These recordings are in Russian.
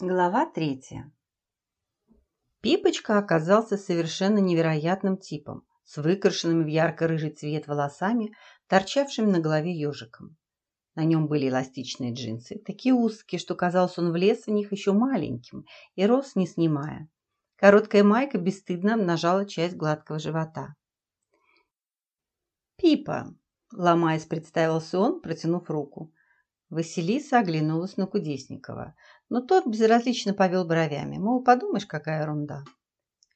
Глава третья. Пипочка оказался совершенно невероятным типом, с выкрашенными в ярко-рыжий цвет волосами, торчавшими на голове ежиком. На нем были эластичные джинсы, такие узкие, что казалось, он влез в них еще маленьким и рос, не снимая. Короткая майка бесстыдно обнажала часть гладкого живота. «Пипа!» – ломаясь, представился он, протянув руку. Василиса оглянулась на Кудесникова, но тот безразлично повел бровями, мол, подумаешь, какая ерунда.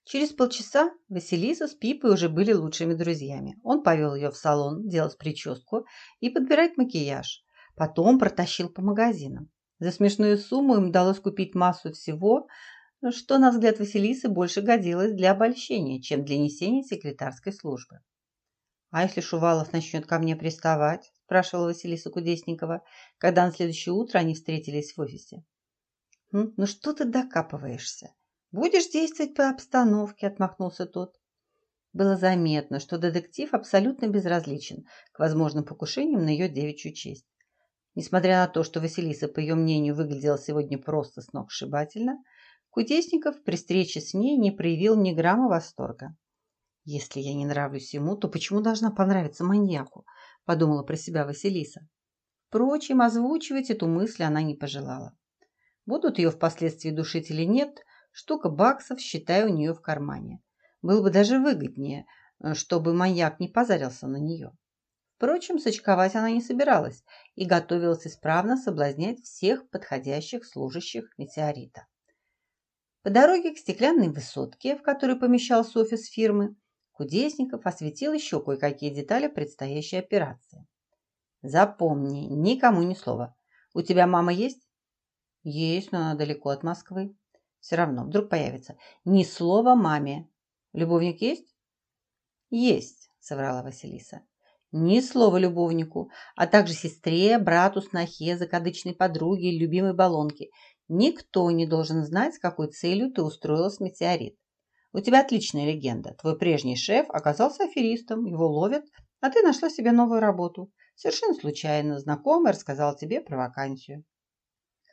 Через полчаса Василиса с Пипой уже были лучшими друзьями. Он повел ее в салон делать прическу и подбирать макияж. Потом протащил по магазинам. За смешную сумму им удалось купить массу всего, что, на взгляд Василисы, больше годилось для обольщения, чем для несения секретарской службы. «А если Шувалов начнет ко мне приставать?» – спрашивала Василиса Кудесникова, когда на следующее утро они встретились в офисе. «Ну что ты докапываешься? Будешь действовать по обстановке», – отмахнулся тот. Было заметно, что детектив абсолютно безразличен к возможным покушениям на ее девичью честь. Несмотря на то, что Василиса, по ее мнению, выглядела сегодня просто сногсшибательно, Кудесников при встрече с ней не проявил ни грамма восторга. Если я не нравлюсь ему, то почему должна понравиться маньяку? Подумала про себя Василиса. Впрочем, озвучивать эту мысль она не пожелала. Будут ее впоследствии душить или нет, штука баксов, считай, у нее в кармане. Было бы даже выгоднее, э, чтобы маньяк не позарился на нее. Впрочем, сочковать она не собиралась и готовилась исправно соблазнять всех подходящих служащих метеорита. По дороге к стеклянной высотке, в которой помещался офис фирмы, Кудесников осветил еще кое-какие детали предстоящей операции. Запомни, никому ни слова. У тебя мама есть? Есть, но она далеко от Москвы. Все равно, вдруг появится. Ни слова маме. Любовник есть? Есть, соврала Василиса. Ни слова любовнику, а также сестре, брату, снохе, закадычной подруге любимой баллонке. Никто не должен знать, с какой целью ты устроилась метеорит. У тебя отличная легенда. Твой прежний шеф оказался аферистом, его ловят, а ты нашла себе новую работу. Совершенно случайно знакомый рассказал тебе про вакансию.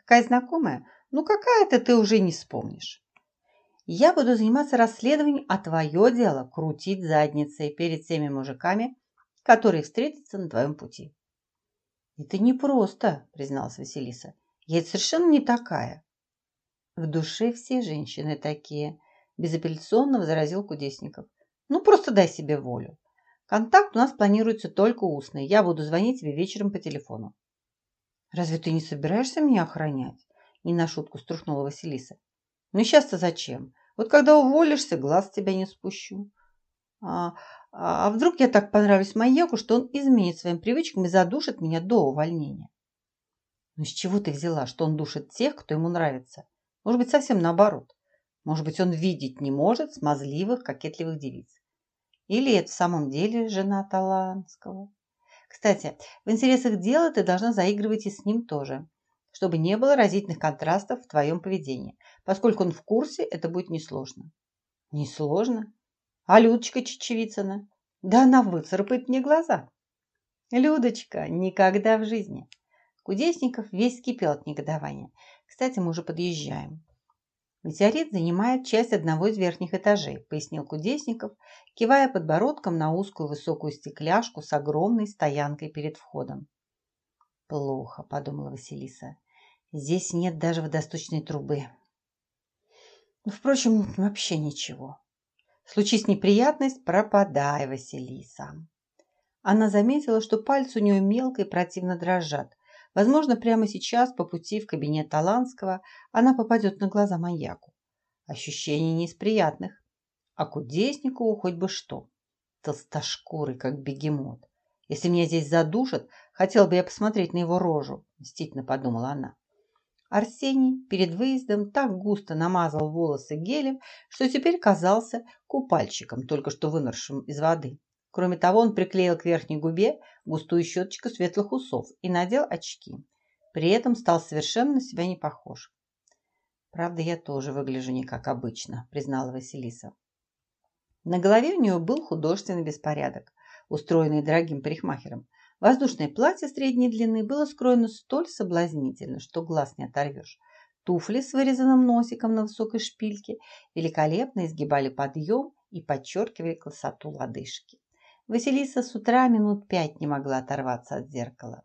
Какая знакомая? Ну, какая-то ты уже не вспомнишь. Я буду заниматься расследованием, а твое дело крутить задницей перед всеми мужиками, которые встретятся на твоем пути. Это непросто, призналась Василиса. Я совершенно не такая. В душе все женщины такие, безапелляционно возразил Кудесников. Ну, просто дай себе волю. Контакт у нас планируется только устный. Я буду звонить тебе вечером по телефону. Разве ты не собираешься меня охранять? Не на шутку струхнула Василиса. Ну сейчас-то зачем? Вот когда уволишься, глаз тебя не спущу. А, а, а вдруг я так понравлюсь маньяку, что он изменит своим привычкам и задушит меня до увольнения? Ну с чего ты взяла, что он душит тех, кто ему нравится? Может быть, совсем наоборот. Может быть, он видеть не может смазливых, кокетливых девиц. Или это в самом деле жена Таланского. Кстати, в интересах дела ты должна заигрывать и с ним тоже, чтобы не было разительных контрастов в твоем поведении. Поскольку он в курсе, это будет несложно. Несложно? А Людочка Чечевицына? Да она выцарапает мне глаза. Людочка, никогда в жизни. Кудесников весь кипел от негодования. Кстати, мы уже подъезжаем. Метеорит занимает часть одного из верхних этажей, пояснил Кудесников, кивая подбородком на узкую высокую стекляшку с огромной стоянкой перед входом. Плохо, подумала Василиса. Здесь нет даже водосточной трубы. Ну, впрочем, вообще ничего. Случись неприятность, пропадай, Василиса. Она заметила, что пальцы у нее мелко и противно дрожат, Возможно, прямо сейчас по пути в кабинет Таланского она попадет на глаза маньяку. Ощущение не из приятных. А кудеснику хоть бы что. Толстошкурый, как бегемот. Если меня здесь задушат, хотел бы я посмотреть на его рожу, мстительно подумала она. Арсений перед выездом так густо намазал волосы гелем, что теперь казался купальщиком, только что выныршим из воды. Кроме того, он приклеил к верхней губе густую щеточку светлых усов и надел очки. При этом стал совершенно на себя не похож. «Правда, я тоже выгляжу не как обычно», – признала Василиса. На голове у нее был художественный беспорядок, устроенный дорогим парикмахером. Воздушное платье средней длины было скроено столь соблазнительно, что глаз не оторвешь. Туфли с вырезанным носиком на высокой шпильке великолепно изгибали подъем и подчеркивали красоту лодыжки. Василиса с утра минут пять не могла оторваться от зеркала.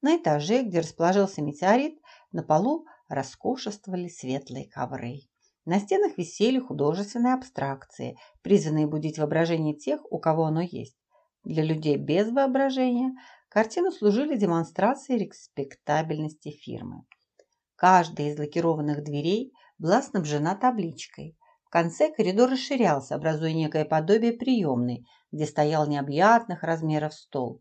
На этаже, где расположился метеорит, на полу роскошествовали светлые ковры. На стенах висели художественные абстракции, призванные будить воображение тех, у кого оно есть. Для людей без воображения картины служили демонстрацией респектабельности фирмы. Каждая из лакированных дверей была снабжена табличкой. Конце коридор расширялся, образуя некое подобие приемной, где стоял необъятных размеров стол.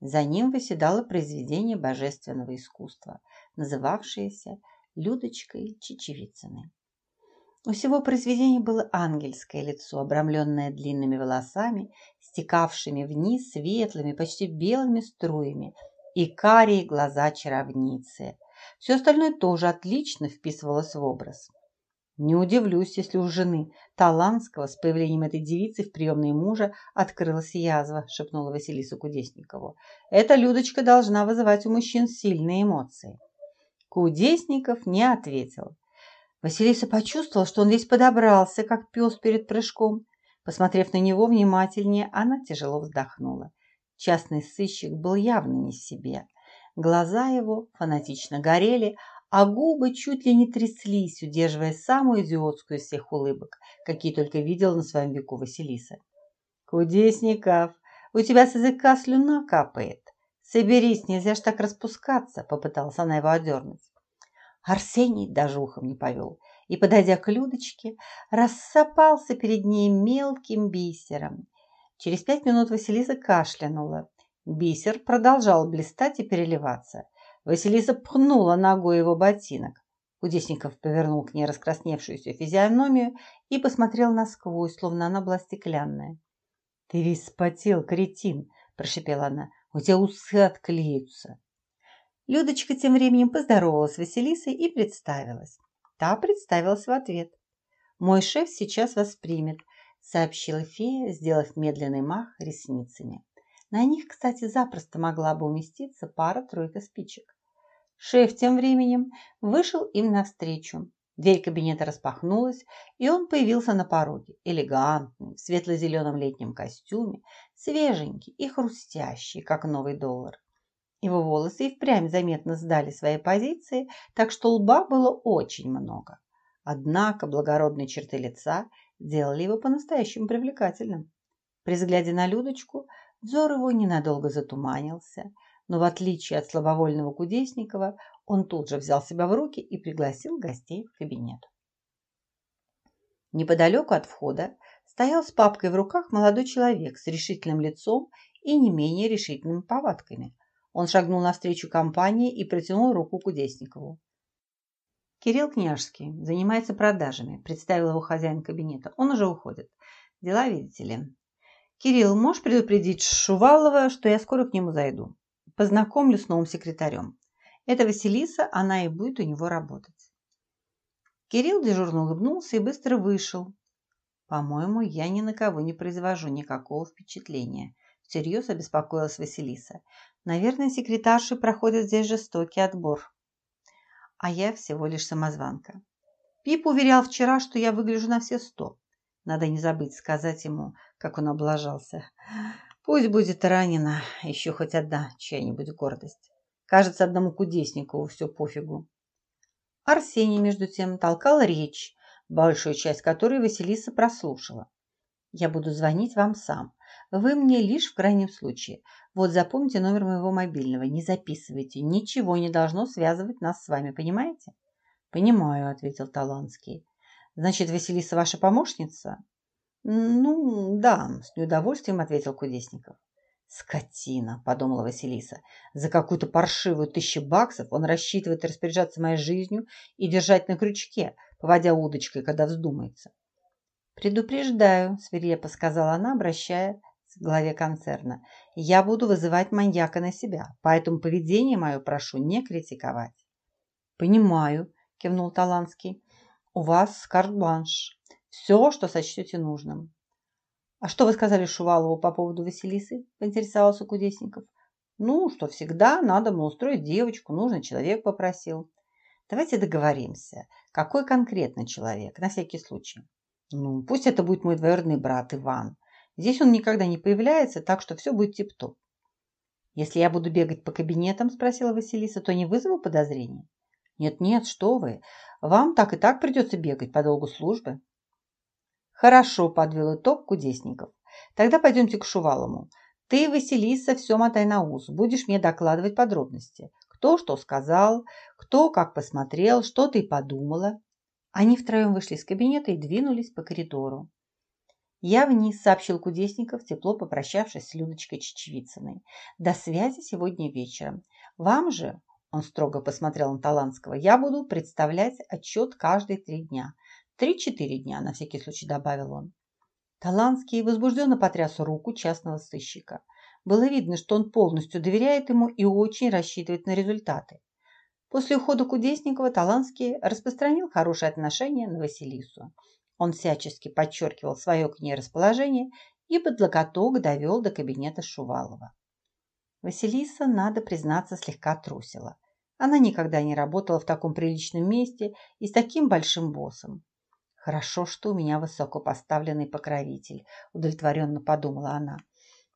За ним выседало произведение божественного искусства, называвшееся Людочкой Чечевицыной. У всего произведения было ангельское лицо, обрамленное длинными волосами, стекавшими вниз светлыми, почти белыми струями, и карие глаза чаровницы. Все остальное тоже отлично вписывалось в образ. Не удивлюсь, если у жены Таланского с появлением этой девицы в приемной мужа открылась язва, шепнула Василиса Кудесникову. Эта Людочка должна вызывать у мужчин сильные эмоции. Кудесников не ответил. Василиса почувствовала, что он весь подобрался, как пес перед прыжком. Посмотрев на него внимательнее, она тяжело вздохнула. Частный сыщик был явно не в себе. Глаза его фанатично горели, а губы чуть ли не тряслись, удерживая самую идиотскую из всех улыбок, какие только видела на своем веку Василиса. «Кудесников, у тебя с языка слюна капает. Соберись, нельзя ж так распускаться», — попыталась она его одернуть. Арсений даже ухом не повел и, подойдя к Людочке, рассыпался перед ней мелким бисером. Через пять минут Василиса кашлянула. Бисер продолжал блистать и переливаться. Василиса пхнула ногой его ботинок. Кудесников повернул к ней раскрасневшуюся физиономию и посмотрел насквозь, словно она была стеклянная. «Ты весь спотел, кретин!» – прошепела она. «У тебя усы отклеются!» Людочка тем временем поздоровалась с Василисой и представилась. Та представилась в ответ. «Мой шеф сейчас вас примет», – сообщила фея, сделав медленный мах ресницами. На них, кстати, запросто могла бы уместиться пара-тройка спичек. Шеф тем временем вышел им навстречу. Дверь кабинета распахнулась, и он появился на пороге, элегантный, в светло-зеленом летнем костюме, свеженький и хрустящий, как новый доллар. Его волосы и впрямь заметно сдали свои позиции, так что лба было очень много. Однако благородные черты лица делали его по-настоящему привлекательным. При взгляде на Людочку взор его ненадолго затуманился, но в отличие от слабовольного Кудесникова, он тут же взял себя в руки и пригласил гостей в кабинет. Неподалеку от входа стоял с папкой в руках молодой человек с решительным лицом и не менее решительными повадками. Он шагнул навстречу компании и протянул руку Кудесникову. «Кирилл Княжский занимается продажами», – представил его хозяин кабинета. «Он уже уходит. Дела, видите ли. Кирилл, можешь предупредить Шувалова, что я скоро к нему зайду? Познакомлю с новым секретарем. Это Василиса, она и будет у него работать». Кирилл дежурно улыбнулся и быстро вышел. «По-моему, я ни на кого не произвожу никакого впечатления», – всерьез обеспокоилась Василиса. Наверное, секретарши проходят здесь жестокий отбор. А я всего лишь самозванка. Пип уверял вчера, что я выгляжу на все сто. Надо не забыть сказать ему, как он облажался. Пусть будет ранена еще хоть одна чья-нибудь гордость. Кажется, одному кудеснику все пофигу. Арсений, между тем, толкал речь, большую часть которой Василиса прослушала. «Я буду звонить вам сам. Вы мне лишь в крайнем случае. Вот запомните номер моего мобильного, не записывайте. Ничего не должно связывать нас с вами, понимаете? Понимаю, ответил Таланский. Значит, Василиса ваша помощница? Ну, да, с неудовольствием ответил Кудесников. «Скотина!» – подумала Василиса. «За какую-то паршивую тысячу баксов он рассчитывает распоряжаться моей жизнью и держать на крючке, поводя удочкой, когда вздумается». «Предупреждаю», – свирепо сказала она, обращая главе концерна. Я буду вызывать маньяка на себя, поэтому поведение мое прошу не критиковать. Понимаю, кивнул Таланский. У вас карт-бланш. Все, что сочтете нужным. А что вы сказали Шувалову по поводу Василисы? Поинтересовался Кудесников. Ну, что всегда надо было устроить девочку, нужный человек попросил. Давайте договоримся, какой конкретно человек, на всякий случай. Ну, пусть это будет мой двоюродный брат Иван. Здесь он никогда не появляется, так что все будет тип-топ. Если я буду бегать по кабинетам, спросила Василиса, то не вызову подозрений? Нет-нет, что вы. Вам так и так придется бегать по долгу службы. Хорошо, подвел итог Кудесников. Тогда пойдемте к Шувалому. Ты, Василиса, все мотай на ус. Будешь мне докладывать подробности. Кто что сказал, кто как посмотрел, что ты подумала. Они втроем вышли из кабинета и двинулись по коридору. «Я вниз», — сообщил Кудесников, тепло попрощавшись с Людочкой Чечевицыной. «До связи сегодня вечером. Вам же, — он строго посмотрел на Таланского, — я буду представлять отчет каждые три дня. Три-четыре дня, на всякий случай добавил он. Таланский возбужденно потряс руку частного сыщика. Было видно, что он полностью доверяет ему и очень рассчитывает на результаты. После ухода Кудесникова Таланский распространил хорошие отношения на Василису. Он всячески подчеркивал свое к ней расположение и под локоток довел до кабинета Шувалова. Василиса, надо признаться, слегка трусила. Она никогда не работала в таком приличном месте и с таким большим боссом. «Хорошо, что у меня высокопоставленный покровитель», – удовлетворенно подумала она.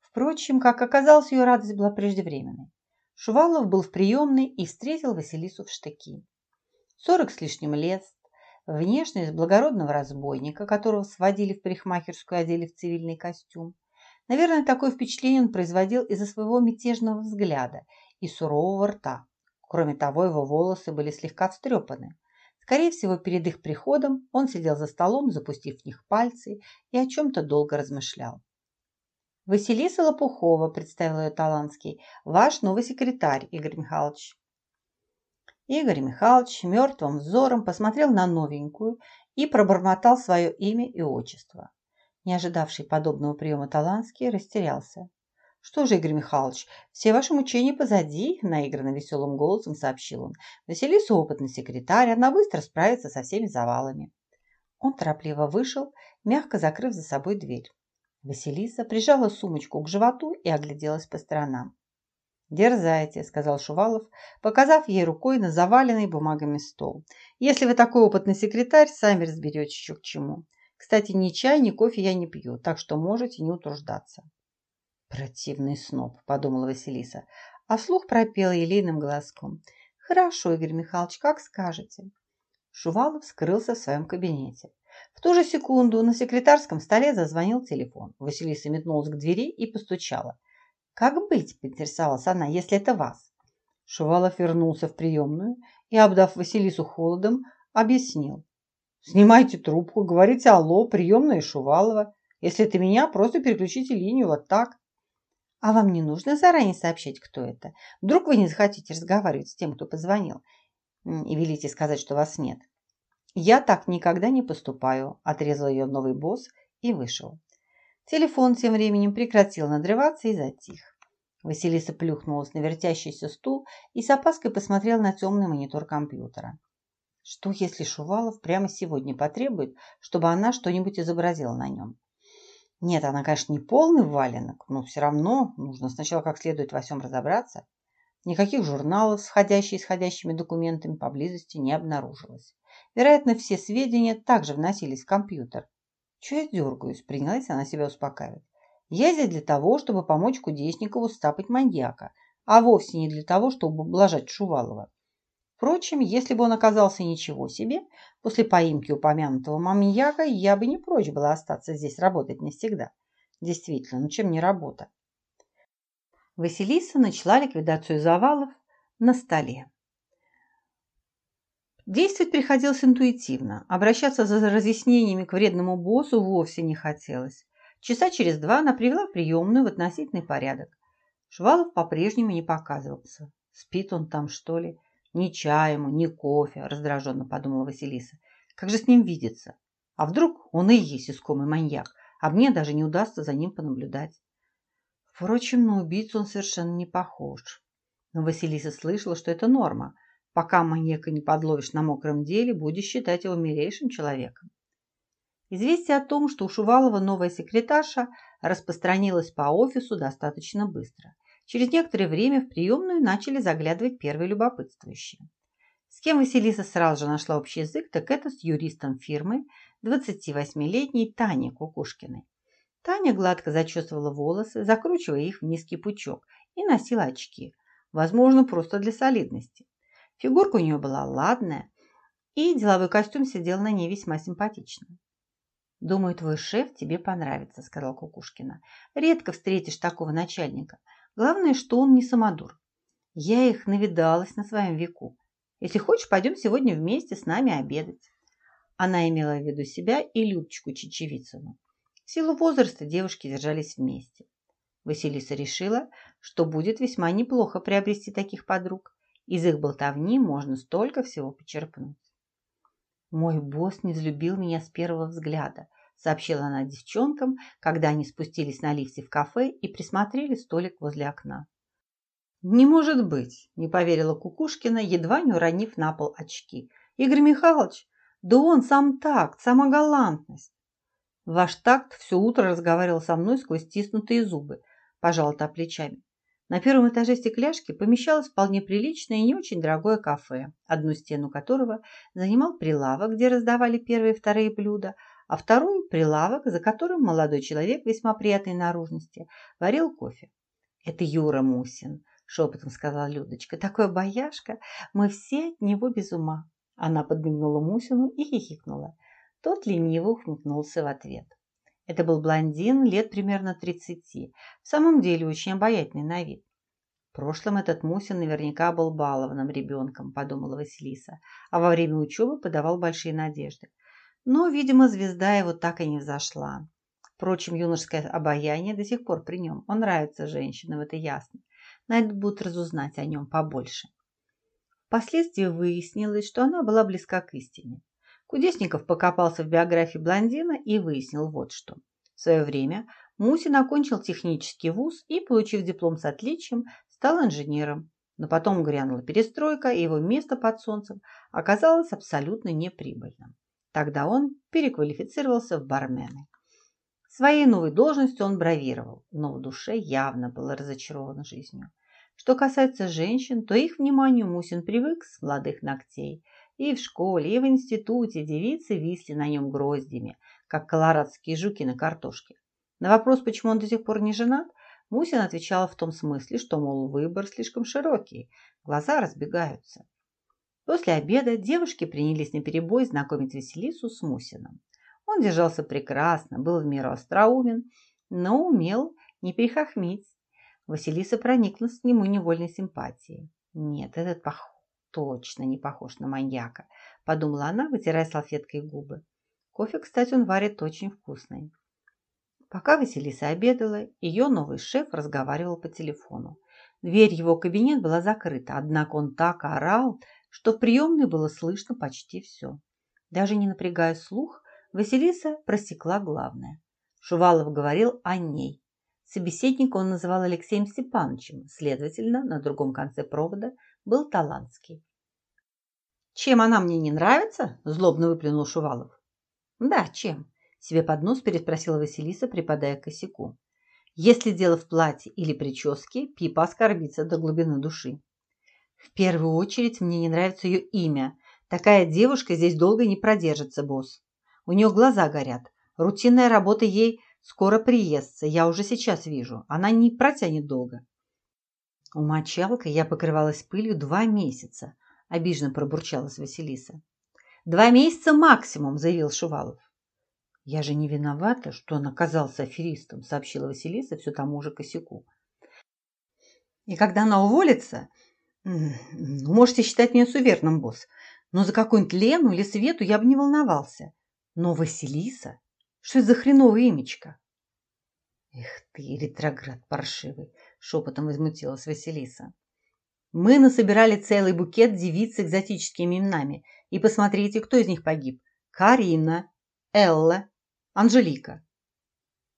Впрочем, как оказалось, ее радость была преждевременной. Шувалов был в приемной и встретил Василису в штыки. Сорок с лишним лет, Внешность благородного разбойника, которого сводили в парикмахерскую, одели в цивильный костюм. Наверное, такое впечатление он производил из-за своего мятежного взгляда и сурового рта. Кроме того, его волосы были слегка встрепаны. Скорее всего, перед их приходом он сидел за столом, запустив в них пальцы, и о чем-то долго размышлял. «Василиса Лопухова», – представил ее Таланский, – «ваш новый секретарь, Игорь Михайлович». Игорь Михайлович мертвым взором посмотрел на новенькую и пробормотал свое имя и отчество. Не ожидавший подобного приема Таланский растерялся. «Что же, Игорь Михайлович, все ваши мучения позади», – наигранно веселым голосом сообщил он. «Василиса опытный секретарь, она быстро справится со всеми завалами». Он торопливо вышел, мягко закрыв за собой дверь. Василиса прижала сумочку к животу и огляделась по сторонам. «Дерзайте», – сказал Шувалов, показав ей рукой на заваленный бумагами стол. «Если вы такой опытный секретарь, сами разберетесь, что к чему. Кстати, ни чай, ни кофе я не пью, так что можете не утруждаться». «Противный сноб», – подумала Василиса, а вслух пропела елейным голоском. «Хорошо, Игорь Михайлович, как скажете». Шувалов скрылся в своем кабинете. В ту же секунду на секретарском столе зазвонил телефон. Василиса метнулась к двери и постучала. «Как быть?» – поинтересовалась она, – «если это вас?» Шувалов вернулся в приемную и, обдав Василису холодом, объяснил. «Снимайте трубку, говорите «Алло», приемная Шувалова. Если это меня, просто переключите линию вот так». «А вам не нужно заранее сообщить, кто это? Вдруг вы не захотите разговаривать с тем, кто позвонил, и велите сказать, что вас нет?» «Я так никогда не поступаю», – отрезал ее новый босс и вышел. Телефон тем временем прекратил надрываться и затих. Василиса плюхнулась на вертящийся стул и с опаской посмотрела на темный монитор компьютера. Что, если Шувалов прямо сегодня потребует, чтобы она что-нибудь изобразила на нем? Нет, она, конечно, не полный валенок, но все равно нужно сначала как следует во всем разобраться. Никаких журналов с входящими и исходящими документами поблизости не обнаружилось. Вероятно, все сведения также вносились в компьютер, чего я дергаюсь? Принялась она себя успокаивать. Я здесь для того, чтобы помочь Кудесникову стапать маньяка, а вовсе не для того, чтобы ублажать Шувалова. Впрочем, если бы он оказался ничего себе, после поимки упомянутого маньяка я бы не прочь была остаться здесь работать навсегда. Действительно, ну чем не работа? Василиса начала ликвидацию завалов на столе. Действовать приходилось интуитивно. Обращаться за разъяснениями к вредному боссу вовсе не хотелось. Часа через два она привела приемную в относительный порядок. Швалов по-прежнему не показывался. Спит он там, что ли? Ни чая ему, ни кофе, раздраженно подумала Василиса. Как же с ним видеться? А вдруг он и есть искомый маньяк, а мне даже не удастся за ним понаблюдать. Впрочем, на убийцу он совершенно не похож. Но Василиса слышала, что это норма – Пока маньяка не подловишь на мокром деле, будешь считать его милейшим человеком. Известие о том, что у Шувалова новая секретарша, распространилось по офису достаточно быстро. Через некоторое время в приемную начали заглядывать первые любопытствующие. С кем Василиса сразу же нашла общий язык, так это с юристом фирмы 28-летней Таней Кукушкиной. Таня гладко зачесывала волосы, закручивая их в низкий пучок, и носила очки, возможно, просто для солидности. Фигурка у нее была ладная, и деловой костюм сидел на ней весьма симпатично. «Думаю, твой шеф тебе понравится», – сказал Кукушкина. «Редко встретишь такого начальника. Главное, что он не самодур. Я их навидалась на своем веку. Если хочешь, пойдем сегодня вместе с нами обедать». Она имела в виду себя и Людочку Чечевицыну. В силу возраста девушки держались вместе. Василиса решила, что будет весьма неплохо приобрести таких подруг. Из их болтовни можно столько всего почерпнуть. «Мой босс не взлюбил меня с первого взгляда», сообщила она девчонкам, когда они спустились на лифте в кафе и присмотрели столик возле окна. «Не может быть!» – не поверила Кукушкина, едва не уронив на пол очки. «Игорь Михайлович, да он сам такт, сама галантность!» «Ваш такт все утро разговаривал со мной сквозь стиснутые зубы», – пожал та плечами. На первом этаже стекляшки помещалось вполне приличное и не очень дорогое кафе, одну стену которого занимал прилавок, где раздавали первые и вторые блюда, а второй – прилавок, за которым молодой человек весьма приятной наружности варил кофе. «Это Юра Мусин», – шепотом сказала Людочка. «Такой бояшка, мы все от него без ума». Она подмигнула Мусину и хихикнула. Тот лениво ухмыльнулся в ответ. Это был блондин лет примерно тридцати, в самом деле очень обаятельный на вид. В прошлом этот Мусин наверняка был балованным ребенком, подумала Василиса, а во время учебы подавал большие надежды. Но, видимо, звезда его так и не взошла. Впрочем, юношеское обаяние до сих пор при нем. Он нравится женщинам, это ясно. Надо будет разузнать о нем побольше. Впоследствии выяснилось, что она была близка к истине. Кудесников покопался в биографии блондина и выяснил вот что. В свое время Мусин окончил технический вуз и, получив диплом с отличием, стал инженером. Но потом грянула перестройка, и его место под солнцем оказалось абсолютно неприбыльным. Тогда он переквалифицировался в бармена. Своей новой должностью он бравировал, но в душе явно был разочарован жизнью. Что касается женщин, то их вниманию Мусин привык с молодых ногтей – и в школе, и в институте девицы висли на нем гроздями, как колорадские жуки на картошке. На вопрос, почему он до сих пор не женат, Мусин отвечала в том смысле, что, мол, выбор слишком широкий, глаза разбегаются. После обеда девушки принялись наперебой знакомить Василису с Мусином. Он держался прекрасно, был в меру остроумен, но умел не перехохмить. Василиса прониклась к нему невольной симпатией. Нет, этот похож точно не похож на маньяка, подумала она, вытирая салфеткой губы. Кофе, кстати, он варит очень вкусный. Пока Василиса обедала, ее новый шеф разговаривал по телефону. Дверь его кабинет была закрыта, однако он так орал, что в приемной было слышно почти все. Даже не напрягая слух, Василиса просекла главное. Шувалов говорил о ней. Собеседника он называл Алексеем Степановичем, следовательно, на другом конце провода был Таланский. «Чем она мне не нравится?» – злобно выплюнул Шувалов. «Да, чем?» – себе под нос переспросила Василиса, припадая к косяку. «Если дело в платье или прическе, Пипа оскорбится до глубины души. В первую очередь мне не нравится ее имя. Такая девушка здесь долго не продержится, босс. У нее глаза горят. Рутинная работа ей скоро приестся, я уже сейчас вижу. Она не протянет долго. У мочалка я покрывалась пылью два месяца, обиженно пробурчалась Василиса. Два месяца максимум, заявил Шувалов. Я же не виновата, что он оказался аферистом, сообщила Василиса все тому же косяку. И когда она уволится, можете считать меня суверенным, босс, но за какую-нибудь Лену или Свету я бы не волновался. Но Василиса? Что это за хреновое имечко? Эх ты, ретроград паршивый, шепотом возмутилась Василиса. Мы насобирали целый букет девиц с экзотическими именами. И посмотрите, кто из них погиб. Карина, Элла, Анжелика.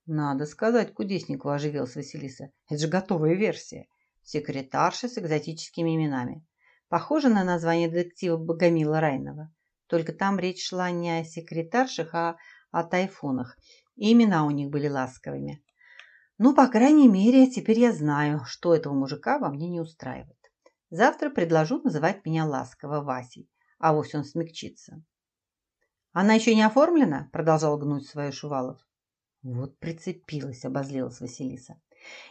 Надо сказать, Кудесникову оживилась Василиса. Это же готовая версия. Секретарша с экзотическими именами. Похоже на название детектива Богомила Райнова. Только там речь шла не о секретаршах, а о тайфунах. И имена у них были ласковыми. Ну, по крайней мере, теперь я знаю, что этого мужика во мне не устраивает. Завтра предложу называть меня ласково Васей, а вовсе он смягчится. Она еще не оформлена? Продолжал гнуть свою Шувалов. Вот прицепилась, обозлилась Василиса.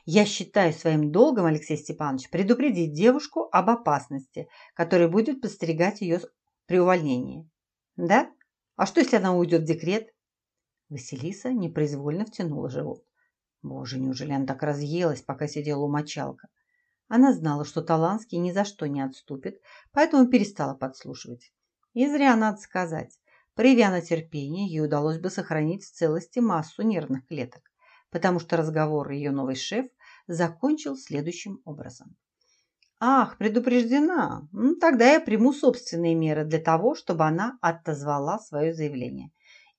Я считаю своим долгом, Алексей Степанович, предупредить девушку об опасности, которая будет подстерегать ее при увольнении. Да? А что, если она уйдет в декрет? Василиса непроизвольно втянула живот. Боже, неужели она так разъелась, пока сидела у мочалка? Она знала, что Таланский ни за что не отступит, поэтому перестала подслушивать. И зря, надо сказать. Проявя на терпение, ей удалось бы сохранить в целости массу нервных клеток, потому что разговор ее новый шеф закончил следующим образом. «Ах, предупреждена! Ну, тогда я приму собственные меры для того, чтобы она отозвала свое заявление.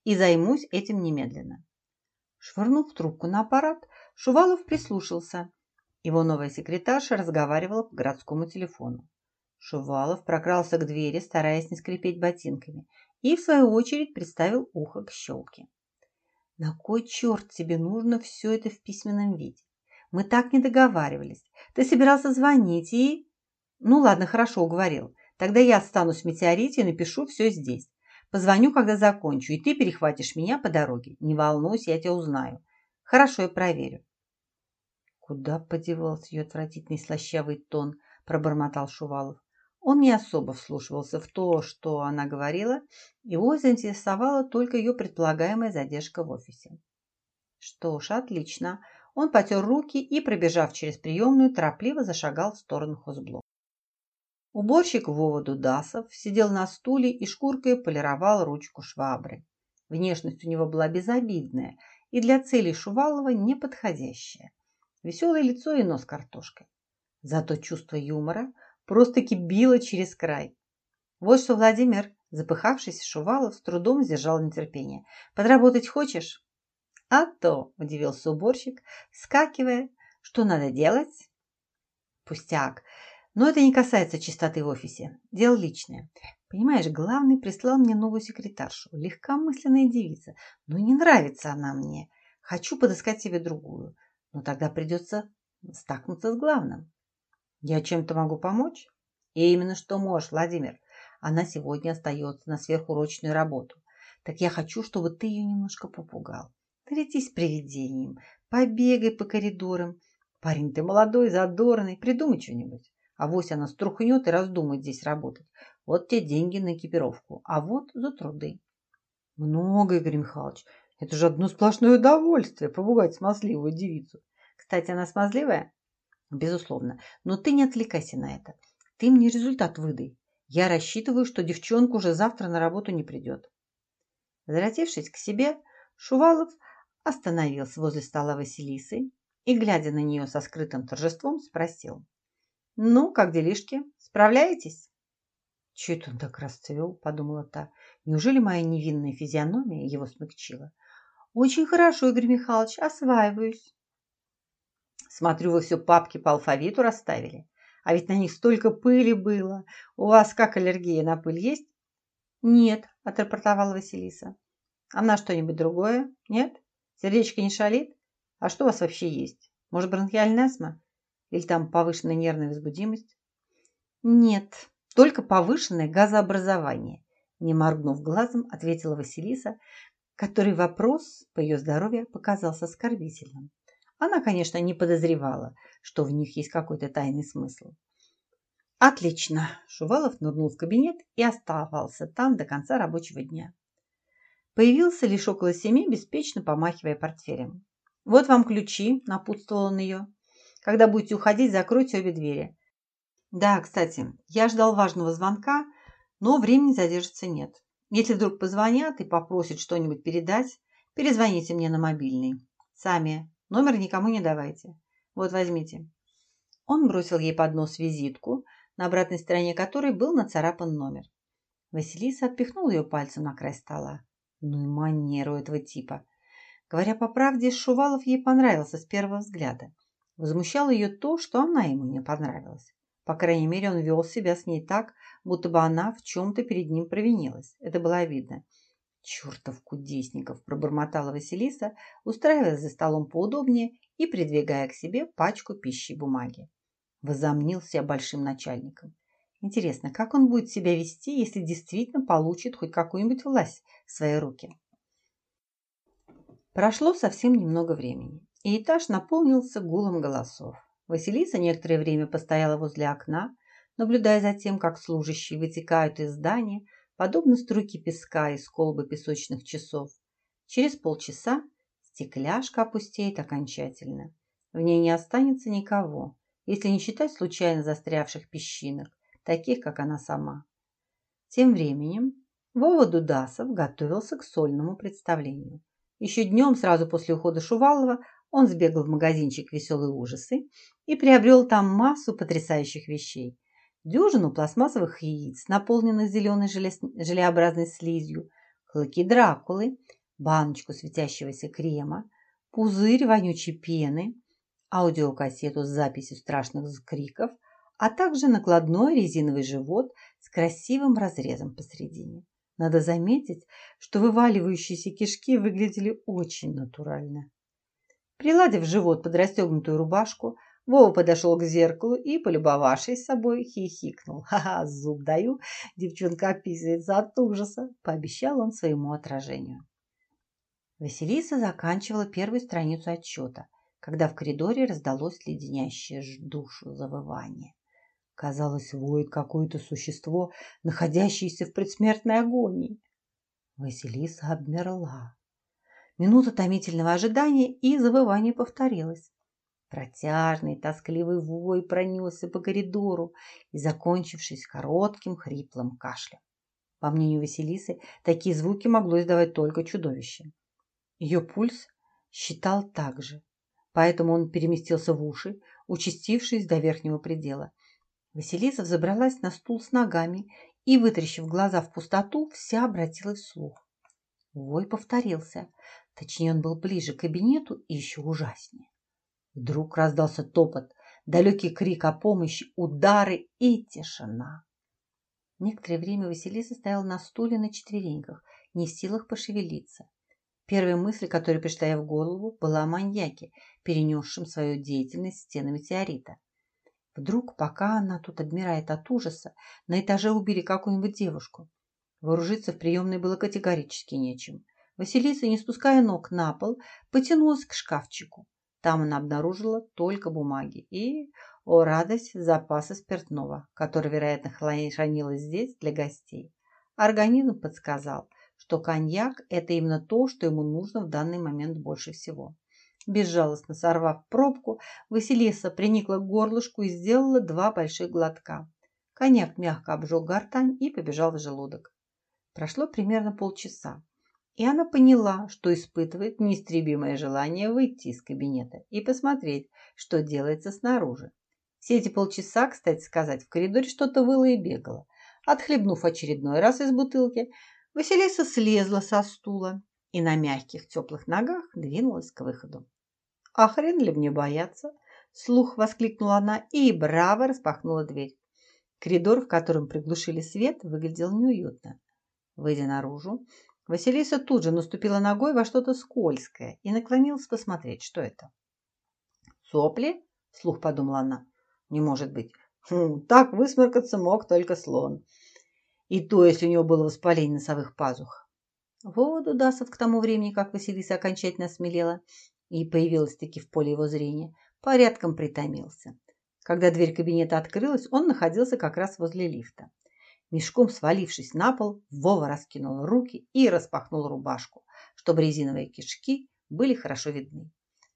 И займусь этим немедленно». Швырнув трубку на аппарат, Шувалов прислушался. Его новая секретарша разговаривала по городскому телефону. Шувалов прокрался к двери, стараясь не скрипеть ботинками, и, в свою очередь, приставил ухо к щелке. «На кой черт тебе нужно все это в письменном виде? Мы так не договаривались. Ты собирался звонить и...» «Ну ладно, хорошо, уговорил. Тогда я останусь в метеорите и напишу все здесь. Позвоню, когда закончу, и ты перехватишь меня по дороге. Не волнуйся, я тебя узнаю. Хорошо, я проверю». «Куда подевался ее отвратительный слащавый тон?» – пробормотал Шувалов. Он не особо вслушивался в то, что она говорила, его заинтересовала только ее предполагаемая задержка в офисе. Что ж, отлично. Он потер руки и, пробежав через приемную, торопливо зашагал в сторону хозблока. Уборщик Вова Дудасов сидел на стуле и шкуркой полировал ручку швабры. Внешность у него была безобидная и для целей Шувалова неподходящая. Веселое лицо и нос картошкой. Зато чувство юмора – просто-таки била через край. Вот что, Владимир, запыхавшись, Шувалов с трудом сдержал нетерпение. «Подработать хочешь?» «А то!» – удивился уборщик, скакивая. «Что надо делать?» «Пустяк. Но это не касается чистоты в офисе. Дело личное. Понимаешь, главный прислал мне новую секретаршу. Легкомысленная девица. Но не нравится она мне. Хочу подыскать себе другую. Но тогда придется стакнуться с главным. Я чем-то могу помочь? И именно что можешь, Владимир. Она сегодня остается на сверхурочную работу. Так я хочу, чтобы ты ее немножко попугал. Трятись привидением, побегай по коридорам. Парень, ты молодой, задорный, придумай что-нибудь. А вось она струхнет и раздумает здесь работать. Вот те деньги на экипировку, а вот за труды. Много, Игорь Михайлович. Это же одно сплошное удовольствие, попугать смазливую девицу. Кстати, она смазливая? Безусловно. Но ты не отвлекайся на это. Ты мне результат выдай. Я рассчитываю, что девчонка уже завтра на работу не придет. Возвратившись к себе, Шувалов остановился возле стола Василисы и, глядя на нее со скрытым торжеством, спросил. «Ну, как делишки? Справляетесь?» «Чего это он так расцвел?» – подумала та. «Неужели моя невинная физиономия его смягчила?» «Очень хорошо, Игорь Михайлович, осваиваюсь». Смотрю, вы все папки по алфавиту расставили. А ведь на них столько пыли было. У вас как аллергия на пыль есть? Нет, отрапортовала Василиса. А на что-нибудь другое? Нет? Сердечко не шалит? А что у вас вообще есть? Может, бронхиальная астма? Или там повышенная нервная возбудимость? Нет, только повышенное газообразование. Не моргнув глазом, ответила Василиса, который вопрос по ее здоровью показался оскорбительным. Она, конечно, не подозревала, что в них есть какой-то тайный смысл. Отлично. Шувалов нырнул в кабинет и оставался там до конца рабочего дня. Появился лишь около семи, беспечно помахивая портфелем. «Вот вам ключи», – напутствовал он ее. «Когда будете уходить, закройте обе двери». «Да, кстати, я ждал важного звонка, но времени задержаться нет. Если вдруг позвонят и попросят что-нибудь передать, перезвоните мне на мобильный. Сами Номер никому не давайте. Вот возьмите. Он бросил ей под нос визитку, на обратной стороне которой был нацарапан номер. Василиса отпихнула ее пальцем на край стола. Ну и манеру этого типа. Говоря по правде, Шувалов ей понравился с первого взгляда. Возмущало ее то, что она ему не понравилась. По крайней мере, он вел себя с ней так, будто бы она в чем-то перед ним провинилась. Это было видно. «Чертов кудесников!» – пробормотала Василиса, устраиваясь за столом поудобнее и придвигая к себе пачку пищи бумаги. возомнил себя большим начальником. Интересно, как он будет себя вести, если действительно получит хоть какую-нибудь власть в свои руки? Прошло совсем немного времени, и этаж наполнился гулом голосов. Василиса некоторое время постояла возле окна, наблюдая за тем, как служащие вытекают из здания, подобно струйке песка из колбы песочных часов. Через полчаса стекляшка опустеет окончательно. В ней не останется никого, если не считать случайно застрявших песчинок, таких, как она сама. Тем временем Вова Дудасов готовился к сольному представлению. Еще днем, сразу после ухода Шувалова, он сбегал в магазинчик «Веселые ужасы» и приобрел там массу потрясающих вещей. Дюжину пластмассовых яиц, наполненных зеленой желе... желеобразной слизью, клыки Дракулы, баночку светящегося крема, пузырь вонючей пены, аудиокассету с записью страшных криков, а также накладной резиновый живот с красивым разрезом посередине. Надо заметить, что вываливающиеся кишки выглядели очень натурально. Приладив живот под расстегнутую рубашку, Вова подошел к зеркалу и, полюбовавшись собой, хихикнул. «Ха-ха, зуб даю, девчонка описывается от ужаса», – пообещал он своему отражению. Василиса заканчивала первую страницу отчета, когда в коридоре раздалось леденящее душу завывание. Казалось, воет какое-то существо, находящееся в предсмертной агонии. Василиса обмерла. Минута томительного ожидания, и завывание повторилось. Протяжный, тоскливый вой пронесся по коридору и закончившись коротким хриплым кашлем. По мнению Василисы, такие звуки могло издавать только чудовище. Ее пульс считал так же, поэтому он переместился в уши, участившись до верхнего предела. Василиса взобралась на стул с ногами и, вытрящив глаза в пустоту, вся обратилась вслух. Вой повторился. Точнее, он был ближе к кабинету и еще ужаснее. Вдруг раздался топот, далекий крик о помощи, удары и тишина. Некоторое время Василиса стояла на стуле на четвереньках, не в силах пошевелиться. Первая мысль, которая пришла ей в голову, была о маньяке, перенесшем свою деятельность в стены метеорита. Вдруг, пока она тут обмирает от ужаса, на этаже убили какую-нибудь девушку. Вооружиться в приемной было категорически нечем. Василиса, не спуская ног на пол, потянулась к шкафчику. Там она обнаружила только бумаги и, о радость, запасы спиртного, который, вероятно, хранилось здесь для гостей. Организм подсказал, что коньяк – это именно то, что ему нужно в данный момент больше всего. Безжалостно сорвав пробку, Василиса приникла к горлышку и сделала два больших глотка. Коньяк мягко обжег гортань и побежал в желудок. Прошло примерно полчаса, и она поняла, что испытывает неистребимое желание выйти из кабинета и посмотреть, что делается снаружи. Все эти полчаса, кстати сказать, в коридоре что-то выло и бегало. Отхлебнув очередной раз из бутылки, Василиса слезла со стула и на мягких теплых ногах двинулась к выходу. «А хрен ли мне бояться?» – слух воскликнула она и браво распахнула дверь. Коридор, в котором приглушили свет, выглядел неуютно. Выйдя наружу, Василиса тут же наступила ногой во что-то скользкое и наклонилась посмотреть, что это. «Сопли?» – слух подумала она. «Не может быть. Хм, так высморкаться мог только слон. И то, если у него было воспаление носовых пазух. Воду Дасов к тому времени, как Василиса окончательно осмелела и появилась-таки в поле его зрения, порядком притомился. Когда дверь кабинета открылась, он находился как раз возле лифта. Мешком свалившись на пол, Вова раскинул руки и распахнул рубашку, чтобы резиновые кишки были хорошо видны.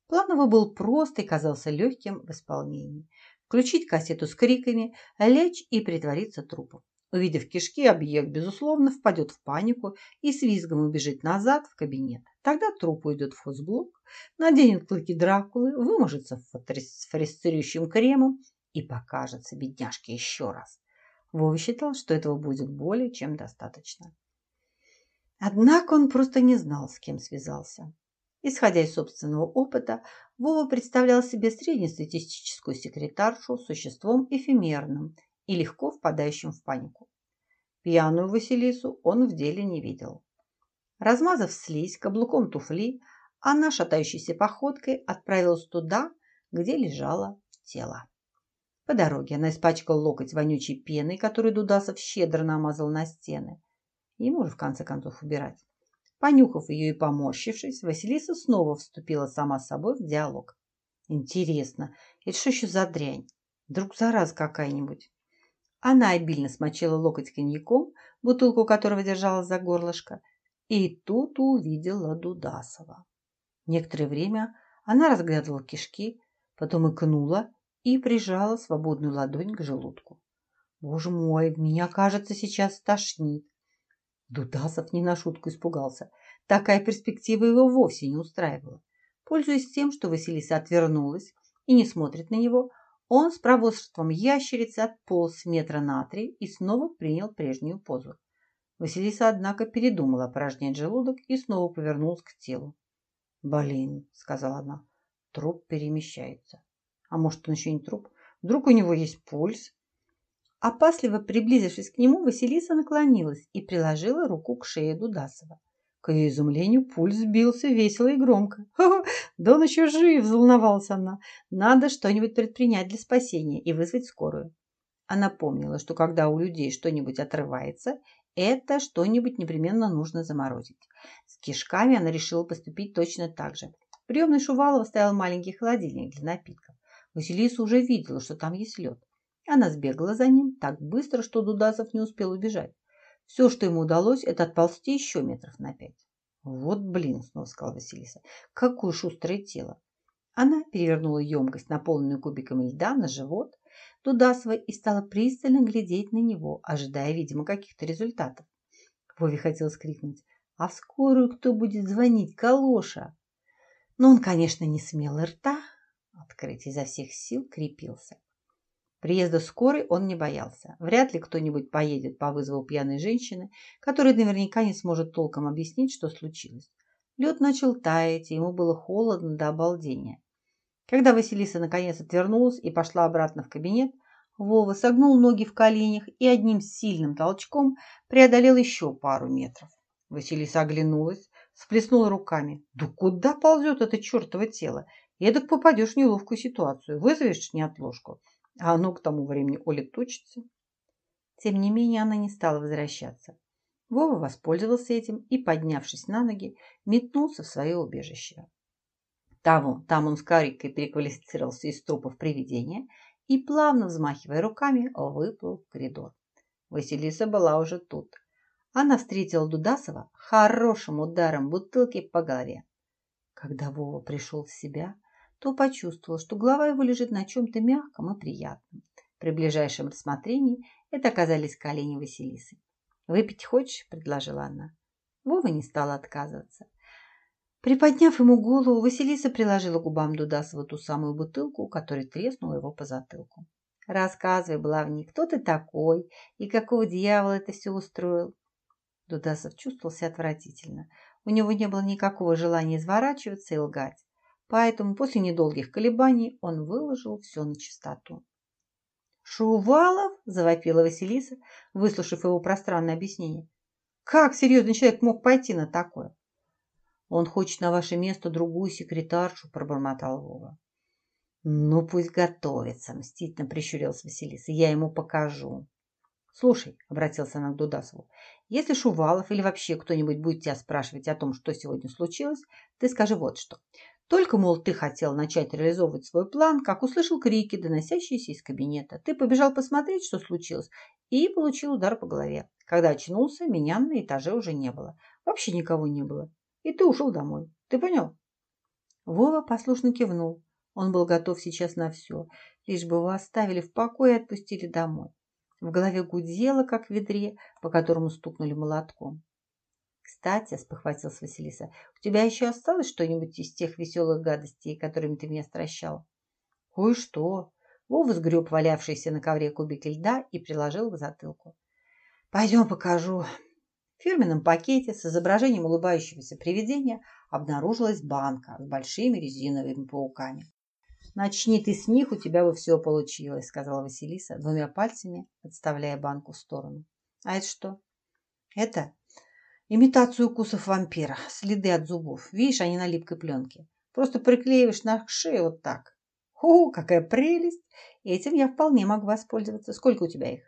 План его был прост и казался легким в исполнении. Включить кассету с криками, лечь и притвориться трупом. Увидев кишки, объект, безусловно, впадет в панику и с визгом убежит назад в кабинет. Тогда труп уйдет в хозблок, наденет клыки Дракулы, выможется фосфорицирующим кремом и покажется бедняжке еще раз. Вова считал, что этого будет более чем достаточно. Однако он просто не знал, с кем связался. Исходя из собственного опыта, Вова представлял себе среднестатистическую секретаршу существом эфемерным и легко впадающим в панику. Пьяную Василису он в деле не видел. Размазав слизь каблуком туфли, она шатающейся походкой отправилась туда, где лежало тело. По дороге она испачкала локоть вонючей пеной, которую Дудасов щедро намазал на стены. Ему же, в конце концов, убирать. Понюхав ее и поморщившись, Василиса снова вступила сама с собой в диалог. Интересно, это что еще за дрянь? Вдруг зараз какая-нибудь? Она обильно смочила локоть коньяком, бутылку которого держала за горлышко, и тут увидела Дудасова. Некоторое время она разглядывала кишки, потом икнула и прижала свободную ладонь к желудку. «Боже мой, меня, кажется, сейчас тошнит!» Дудасов не на шутку испугался. Такая перспектива его вовсе не устраивала. Пользуясь тем, что Василиса отвернулась и не смотрит на него, он с проворством ящерицы отполз метра на три и снова принял прежнюю позу. Василиса, однако, передумала порожнять желудок и снова повернулась к телу. «Блин», — сказала она, — «труп перемещается. А может, он еще не труп? Вдруг у него есть пульс?» Опасливо приблизившись к нему, Василиса наклонилась и приложила руку к шее Дудасова. К ее изумлению пульс сбился весело и громко. «Ха да он еще жив!» – взволновалась она. «Надо что-нибудь предпринять для спасения и вызвать скорую». Она помнила, что когда у людей что-нибудь отрывается, это что-нибудь непременно нужно заморозить. С кишками она решила поступить точно так же. В приемной Шувалова стоял маленький холодильник для напитков. Василиса уже видела, что там есть лед. Она сбегала за ним так быстро, что Дудасов не успел убежать. Все, что ему удалось, это отползти еще метров на пять. «Вот блин!» – снова сказала Василиса. «Какое шустрое тело!» Она перевернула емкость, наполненную кубиками льда, на живот Дудасова и стала пристально глядеть на него, ожидая, видимо, каких-то результатов. Вове хотелось крикнуть «А в скорую кто будет звонить? Калоша!» Но он, конечно, не смел рта открыть, изо всех сил крепился. Приезда скорой он не боялся. Вряд ли кто-нибудь поедет по вызову пьяной женщины, которая наверняка не сможет толком объяснить, что случилось. Лед начал таять, и ему было холодно до обалдения. Когда Василиса наконец отвернулась и пошла обратно в кабинет, Вова согнул ноги в коленях и одним сильным толчком преодолел еще пару метров. Василиса оглянулась, сплеснула руками. «Да куда ползет это чертово тело? Эдак попадешь в неловкую ситуацию. Вызовешь неотложку, а оно к тому времени улетучится. Тем не менее, она не стала возвращаться. Вова воспользовался этим и, поднявшись на ноги, метнулся в свое убежище. Там, там он с карикой переквалифицировался из трупов привидения и, плавно взмахивая руками, выплыл в коридор. Василиса была уже тут. Она встретила Дудасова хорошим ударом бутылки по голове. Когда Вова пришел в себя, то почувствовал, что голова его лежит на чем-то мягком и приятном. При ближайшем рассмотрении это оказались колени Василисы. «Выпить хочешь?» – предложила она. Вова не стала отказываться. Приподняв ему голову, Василиса приложила губам Дудасова ту самую бутылку, которая треснула его по затылку. «Рассказывай, Блавник, кто ты такой и какого дьявола это все устроил?» Дудасов чувствовал себя отвратительно. У него не было никакого желания изворачиваться и лгать. Поэтому после недолгих колебаний он выложил все на чистоту. «Шувалов?» – завопила Василиса, выслушав его пространное объяснение. «Как серьезный человек мог пойти на такое?» «Он хочет на ваше место другую секретаршу», – пробормотал Вова. «Ну, пусть готовится», – мстительно прищурилась Василиса. «Я ему покажу». «Слушай», – обратился она к Дудасову, «если Шувалов или вообще кто-нибудь будет тебя спрашивать о том, что сегодня случилось, ты скажи вот что. Только, мол, ты хотел начать реализовывать свой план, как услышал крики, доносящиеся из кабинета. Ты побежал посмотреть, что случилось, и получил удар по голове. Когда очнулся, меня на этаже уже не было. Вообще никого не было. И ты ушел домой. Ты понял? Вова послушно кивнул. Он был готов сейчас на все, лишь бы его оставили в покое и отпустили домой. В голове гудело, как в ведре, по которому стукнули молотком. Кстати, спохватилась Василиса, у тебя еще осталось что-нибудь из тех веселых гадостей, которыми ты меня стращал? Кое-что. Вова сгреб валявшийся на ковре кубики льда и приложил к затылку. Пойдем покажу. В фирменном пакете с изображением улыбающегося привидения обнаружилась банка с большими резиновыми пауками. «Начни ты с них, у тебя бы все получилось», — сказала Василиса, двумя пальцами отставляя банку в сторону. «А это что?» «Это Имитацию укусов вампира. Следы от зубов. Видишь, они на липкой пленке. Просто приклеиваешь на шею вот так. О, какая прелесть! Этим я вполне могу воспользоваться. Сколько у тебя их?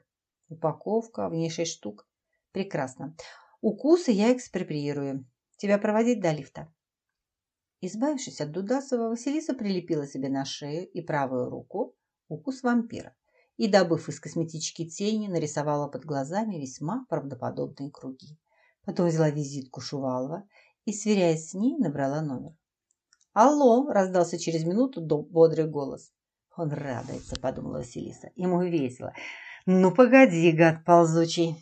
Упаковка, в ней шесть штук. Прекрасно. Укусы я экспроприирую. Тебя проводить до лифта. Избавившись от Дудасова, Василиса прилепила себе на шею и правую руку укус вампира и, добыв из косметички тени, нарисовала под глазами весьма правдоподобные круги. Потом взяла визитку Шувалова и, сверяясь с ней, набрала номер. «Алло!» – раздался через минуту бодрый голос. «Он радуется», – подумала Василиса. «Ему весело. Ну, погоди, гад ползучий!»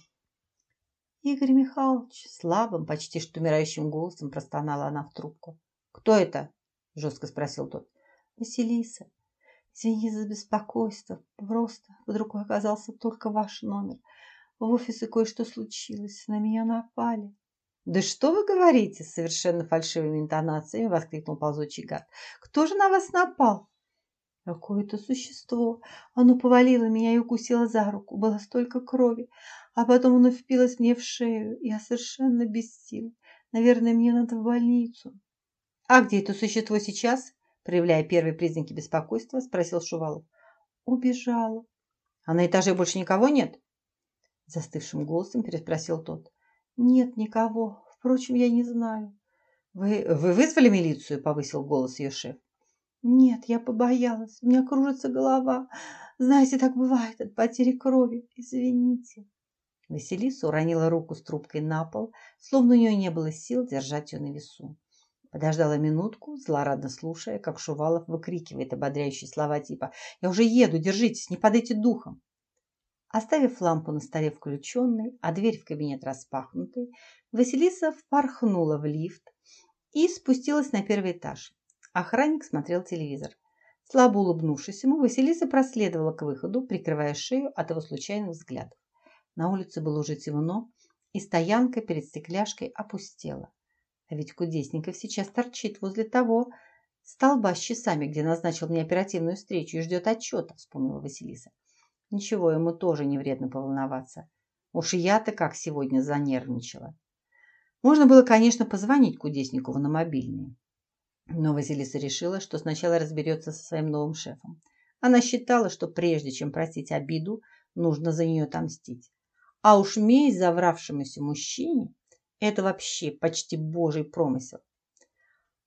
«Игорь Михайлович!» – слабым, почти что умирающим голосом простонала она в трубку. «Кто это?» – жестко спросил тот. «Василиса. Извини за беспокойство. Просто рукой оказался только ваш номер. В офисе кое-что случилось. На меня напали». «Да что вы говорите?» – совершенно фальшивыми интонациями воскликнул ползучий гад. «Кто же на вас напал?» «Какое-то существо. Оно повалило меня и укусило за руку. Было столько крови. А потом оно впилось мне в шею. Я совершенно без сил. Наверное, мне надо в больницу». «А где это существо сейчас?» Проявляя первые признаки беспокойства, спросил Шувалов. «Убежала». «А на этаже больше никого нет?» Застывшим голосом переспросил тот. «Нет никого. Впрочем, я не знаю». «Вы, вы вызвали милицию?» – повысил голос ее шеф. «Нет, я побоялась. У меня кружится голова. Знаете, так бывает от потери крови. Извините». Василиса уронила руку с трубкой на пол, словно у нее не было сил держать ее на весу. Подождала минутку, злорадно слушая, как Шувалов выкрикивает ободряющие слова типа «Я уже еду, держитесь, не падайте духом!» Оставив лампу на столе включенной, а дверь в кабинет распахнутой, Василиса впорхнула в лифт и спустилась на первый этаж. Охранник смотрел телевизор. Слабо улыбнувшись ему, Василиса проследовала к выходу, прикрывая шею от его случайных взглядов. На улице было уже темно, и стоянка перед стекляшкой опустела. А ведь Кудесников сейчас торчит возле того столба с часами, где назначил мне оперативную встречу и ждет отчета, вспомнила Василиса. Ничего, ему тоже не вредно поволноваться. Уж я-то как сегодня занервничала. Можно было, конечно, позвонить Кудесникову на мобильный. Но Василиса решила, что сначала разберется со своим новым шефом. Она считала, что прежде чем простить обиду, нужно за нее отомстить. А уж месть завравшемуся мужчине это вообще почти божий промысел.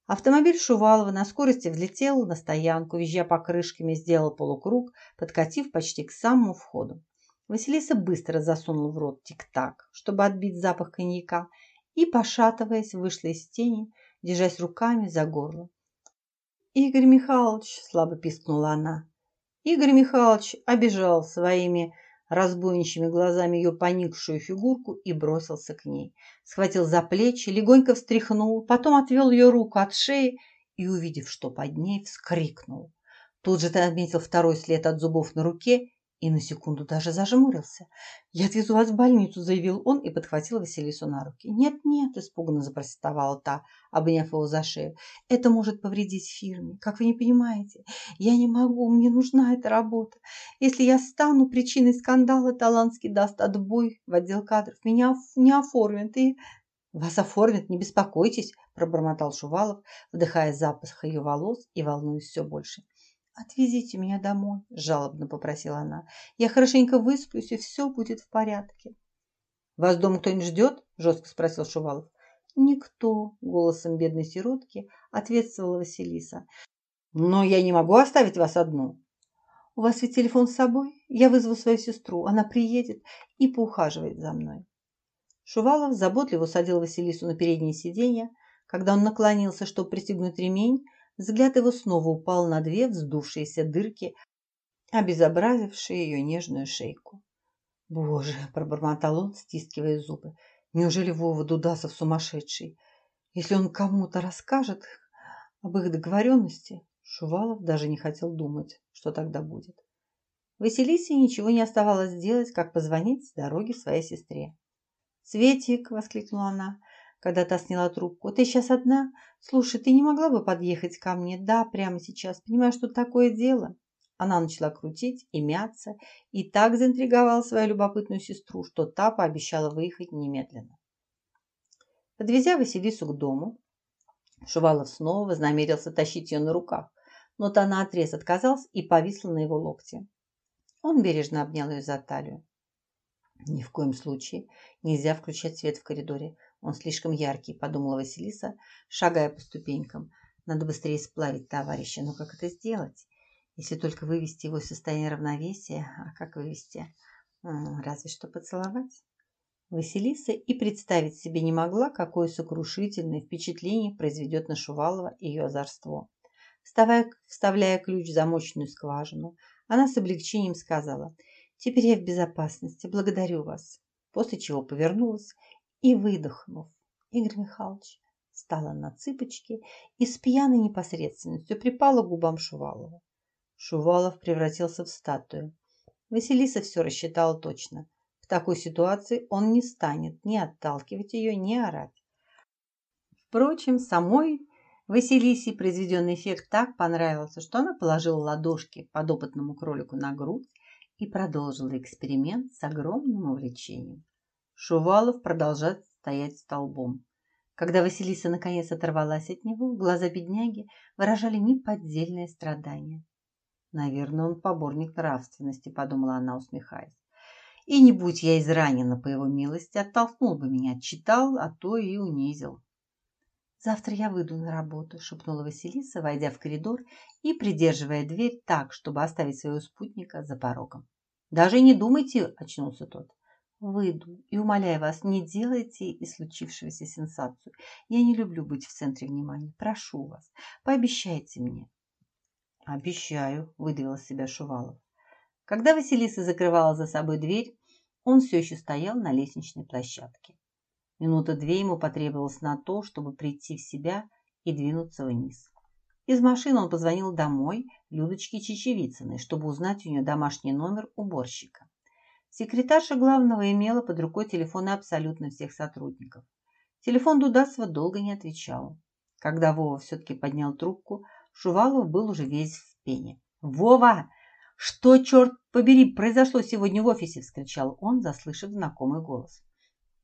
Автомобиль Шувалова на скорости влетел на стоянку, визжа покрышками, сделал полукруг, подкатив почти к самому входу. Василиса быстро засунула в рот тик-так, чтобы отбить запах коньяка, и, пошатываясь, вышла из тени, держась руками за горло. «Игорь Михайлович!» – слабо пискнула она. Игорь Михайлович обижал своими разбойничьими глазами ее поникшую фигурку и бросился к ней. Схватил за плечи, легонько встряхнул, потом отвел ее руку от шеи и, увидев, что под ней, вскрикнул. Тут же ты отметил второй след от зубов на руке и на секунду даже зажмурился. «Я отвезу вас в больницу», – заявил он и подхватил Василису на руки. «Нет-нет», – испуганно запротестовала та, обняв его за шею. «Это может повредить фирме. Как вы не понимаете? Я не могу, мне нужна эта работа. Если я стану причиной скандала, Таланский даст отбой в отдел кадров. Меня не оформят и...» «Вас оформят, не беспокойтесь», – пробормотал Шувалов, вдыхая запах ее волос и волнуясь все больше. «Отвезите меня домой», – жалобно попросила она. «Я хорошенько высплюсь, и все будет в порядке». «Вас дома кто-нибудь ждет?» – жестко спросил Шувалов. «Никто», – голосом бедной сиротки ответствовала Василиса. «Но я не могу оставить вас одну». «У вас ведь телефон с собой? Я вызову свою сестру. Она приедет и поухаживает за мной». Шувалов заботливо садил Василису на переднее сиденье. Когда он наклонился, чтобы пристегнуть ремень, Взгляд его снова упал на две вздувшиеся дырки, обезобразившие ее нежную шейку. «Боже!» – пробормотал он, стискивая зубы. «Неужели Вова Дудасов сумасшедший? Если он кому-то расскажет об их договоренности...» Шувалов даже не хотел думать, что тогда будет. Василисе ничего не оставалось сделать, как позвонить с дороги своей сестре. «Светик!» – воскликнула она когда та сняла трубку. «Ты сейчас одна? Слушай, ты не могла бы подъехать ко мне? Да, прямо сейчас. Понимаешь, что такое дело?» Она начала крутить и мяться, и так заинтриговала свою любопытную сестру, что та пообещала выехать немедленно. Подвезя Василису к дому, Шувалов снова вознамерился тащить ее на руках, но та наотрез отказалась и повисла на его локте. Он бережно обнял ее за талию. Ни в коем случае нельзя включать свет в коридоре. Он слишком яркий, подумала Василиса, шагая по ступенькам. Надо быстрее сплавить товарища. Но как это сделать? Если только вывести его из состояния равновесия. А как вывести? Разве что поцеловать. Василиса и представить себе не могла, какое сокрушительное впечатление произведет на Шувалова ее озорство. Вставая, вставляя ключ в замочную скважину, она с облегчением сказала «Теперь я в безопасности, благодарю вас». После чего повернулась и, выдохнув, Игорь Михайлович встала на цыпочки и с пьяной непосредственностью припала к губам Шувалова. Шувалов превратился в статую. Василиса все рассчитала точно. В такой ситуации он не станет ни отталкивать ее, ни орать. Впрочем, самой Василисе произведенный эффект так понравился, что она положила ладошки подопытному кролику на грудь и продолжила эксперимент с огромным увлечением. Шувалов продолжает стоять столбом. Когда Василиса наконец оторвалась от него, глаза бедняги выражали неподдельное страдание. «Наверное, он поборник нравственности», — подумала она, усмехаясь. «И не будь я изранена по его милости, оттолкнул бы меня, читал, а то и унизил». «Завтра я выйду на работу», – шепнула Василиса, войдя в коридор и придерживая дверь так, чтобы оставить своего спутника за порогом. «Даже не думайте», – очнулся тот. «Выйду и, умоляю вас, не делайте из случившегося сенсацию. Я не люблю быть в центре внимания. Прошу вас, пообещайте мне». «Обещаю», – выдавил себя Шувалов. Когда Василиса закрывала за собой дверь, он все еще стоял на лестничной площадке. Минута две ему потребовалось на то, чтобы прийти в себя и двинуться вниз. Из машины он позвонил домой Людочке Чечевицыной, чтобы узнать у нее домашний номер уборщика. Секретарша главного имела под рукой телефоны абсолютно всех сотрудников. Телефон Дудасова долго не отвечал. Когда Вова все-таки поднял трубку, Шувалов был уже весь в пене. «Вова! Что, черт побери, произошло сегодня в офисе?» – вскричал он, заслышав знакомый голос.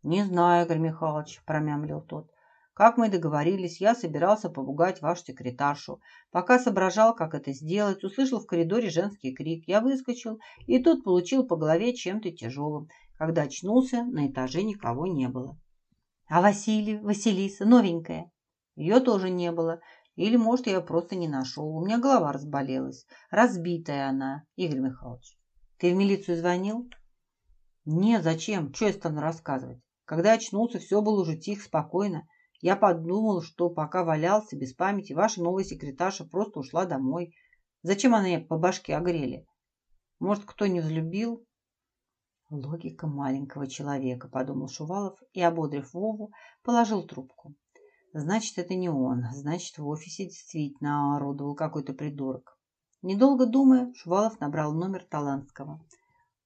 «Не знаю, Игорь Михайлович», – промямлил тот. «Как мы договорились, я собирался попугать вашу секретаршу. Пока соображал, как это сделать, услышал в коридоре женский крик. Я выскочил и тут получил по голове чем-то тяжелым. Когда очнулся, на этаже никого не было». «А Василий, Василиса, новенькая?» «Ее тоже не было. Или, может, я ее просто не нашел. У меня голова разболелась. Разбитая она, Игорь Михайлович. Ты в милицию звонил?» «Нет, зачем? Что я стану рассказывать?» Когда очнулся, все было уже тихо, спокойно. Я подумал, что пока валялся без памяти, ваша новая секретарша просто ушла домой. Зачем она по башке огрели? Может, кто не взлюбил? Логика маленького человека, подумал Шувалов и, ободрив Вову, положил трубку. Значит, это не он. Значит, в офисе действительно орудовал какой-то придурок. Недолго думая, Шувалов набрал номер Таланского.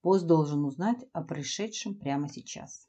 Пост должен узнать о пришедшем прямо сейчас.